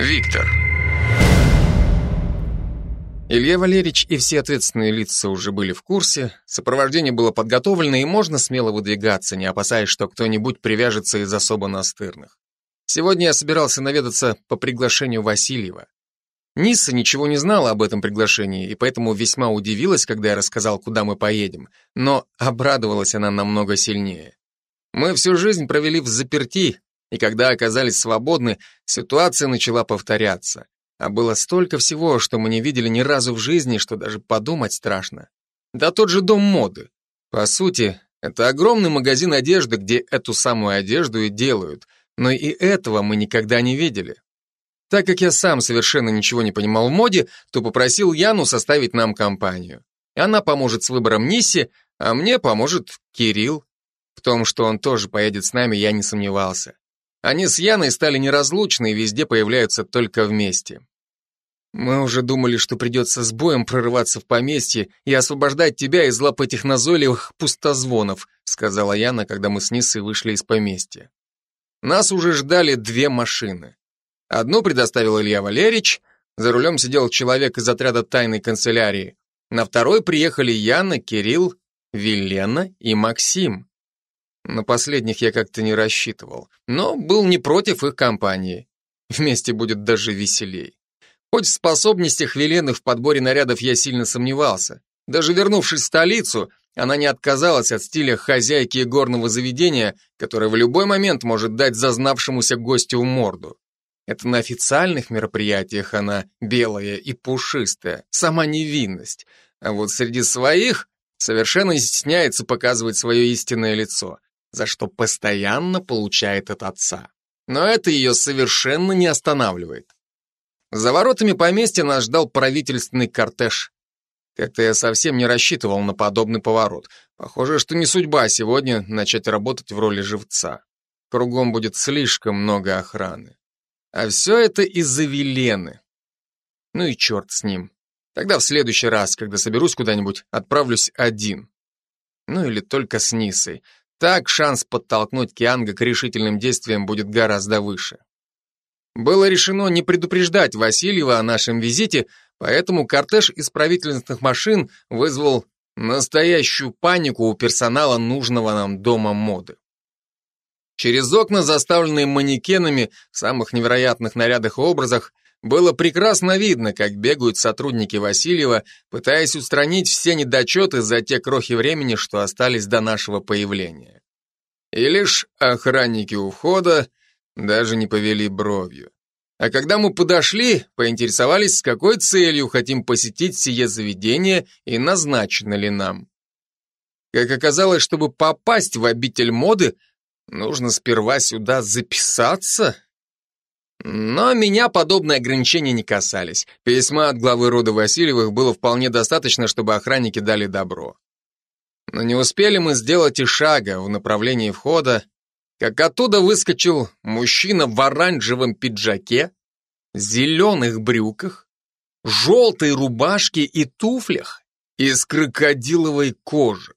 Виктор. Илья Валерьевич и все ответственные лица уже были в курсе, сопровождение было подготовлено и можно смело выдвигаться, не опасаясь, что кто-нибудь привяжется из особо настырных. Сегодня я собирался наведаться по приглашению Васильева. Нисса ничего не знала об этом приглашении, и поэтому весьма удивилась, когда я рассказал, куда мы поедем, но обрадовалась она намного сильнее. Мы всю жизнь провели в заперти, и когда оказались свободны, ситуация начала повторяться. А было столько всего, что мы не видели ни разу в жизни, что даже подумать страшно. Да тот же дом моды. По сути, это огромный магазин одежды, где эту самую одежду и делают, но и этого мы никогда не видели. Так как я сам совершенно ничего не понимал в моде, то попросил Яну составить нам компанию. Она поможет с выбором Нисси, а мне поможет Кирилл. В том, что он тоже поедет с нами, я не сомневался. Они с Яной стали неразлучны и везде появляются только вместе. Мы уже думали, что придется с боем прорываться в поместье и освобождать тебя из лап этих назойливых пустозвонов, сказала Яна, когда мы с Ниссой вышли из поместья. Нас уже ждали две машины. Одну предоставил Илья Валерьевич, за рулем сидел человек из отряда тайной канцелярии. На второй приехали Яна, Кирилл, Вилена и Максим. На последних я как-то не рассчитывал, но был не против их компании. Вместе будет даже веселей. Хоть в способностях Велены в подборе нарядов я сильно сомневался. Даже вернувшись в столицу, она не отказалась от стиля хозяйки горного заведения, которое в любой момент может дать зазнавшемуся гостю морду. Это на официальных мероприятиях она белая и пушистая, сама невинность. А вот среди своих совершенно стесняется показывать свое истинное лицо, за что постоянно получает от отца. Но это ее совершенно не останавливает. За воротами поместья нас ждал правительственный кортеж. Как-то я совсем не рассчитывал на подобный поворот. Похоже, что не судьба сегодня начать работать в роли живца. Кругом будет слишком много охраны. А все это из-за Велены. Ну и черт с ним. Тогда в следующий раз, когда соберусь куда-нибудь, отправлюсь один. Ну или только с Нисой. Так шанс подтолкнуть Кианга к решительным действиям будет гораздо выше. Было решено не предупреждать Васильева о нашем визите, поэтому кортеж из правительственных машин вызвал настоящую панику у персонала нужного нам дома моды. Через окна, заставленные манекенами в самых невероятных нарядах и образах, было прекрасно видно, как бегают сотрудники Васильева, пытаясь устранить все недочеты за те крохи времени, что остались до нашего появления. И лишь охранники у входа даже не повели бровью. А когда мы подошли, поинтересовались, с какой целью хотим посетить сие заведение и назначено ли нам. Как оказалось, чтобы попасть в обитель моды, Нужно сперва сюда записаться? Но меня подобные ограничения не касались. Письма от главы рода Васильевых было вполне достаточно, чтобы охранники дали добро. Но не успели мы сделать и шага в направлении входа, как оттуда выскочил мужчина в оранжевом пиджаке, зеленых брюках, желтой рубашке и туфлях из крокодиловой кожи.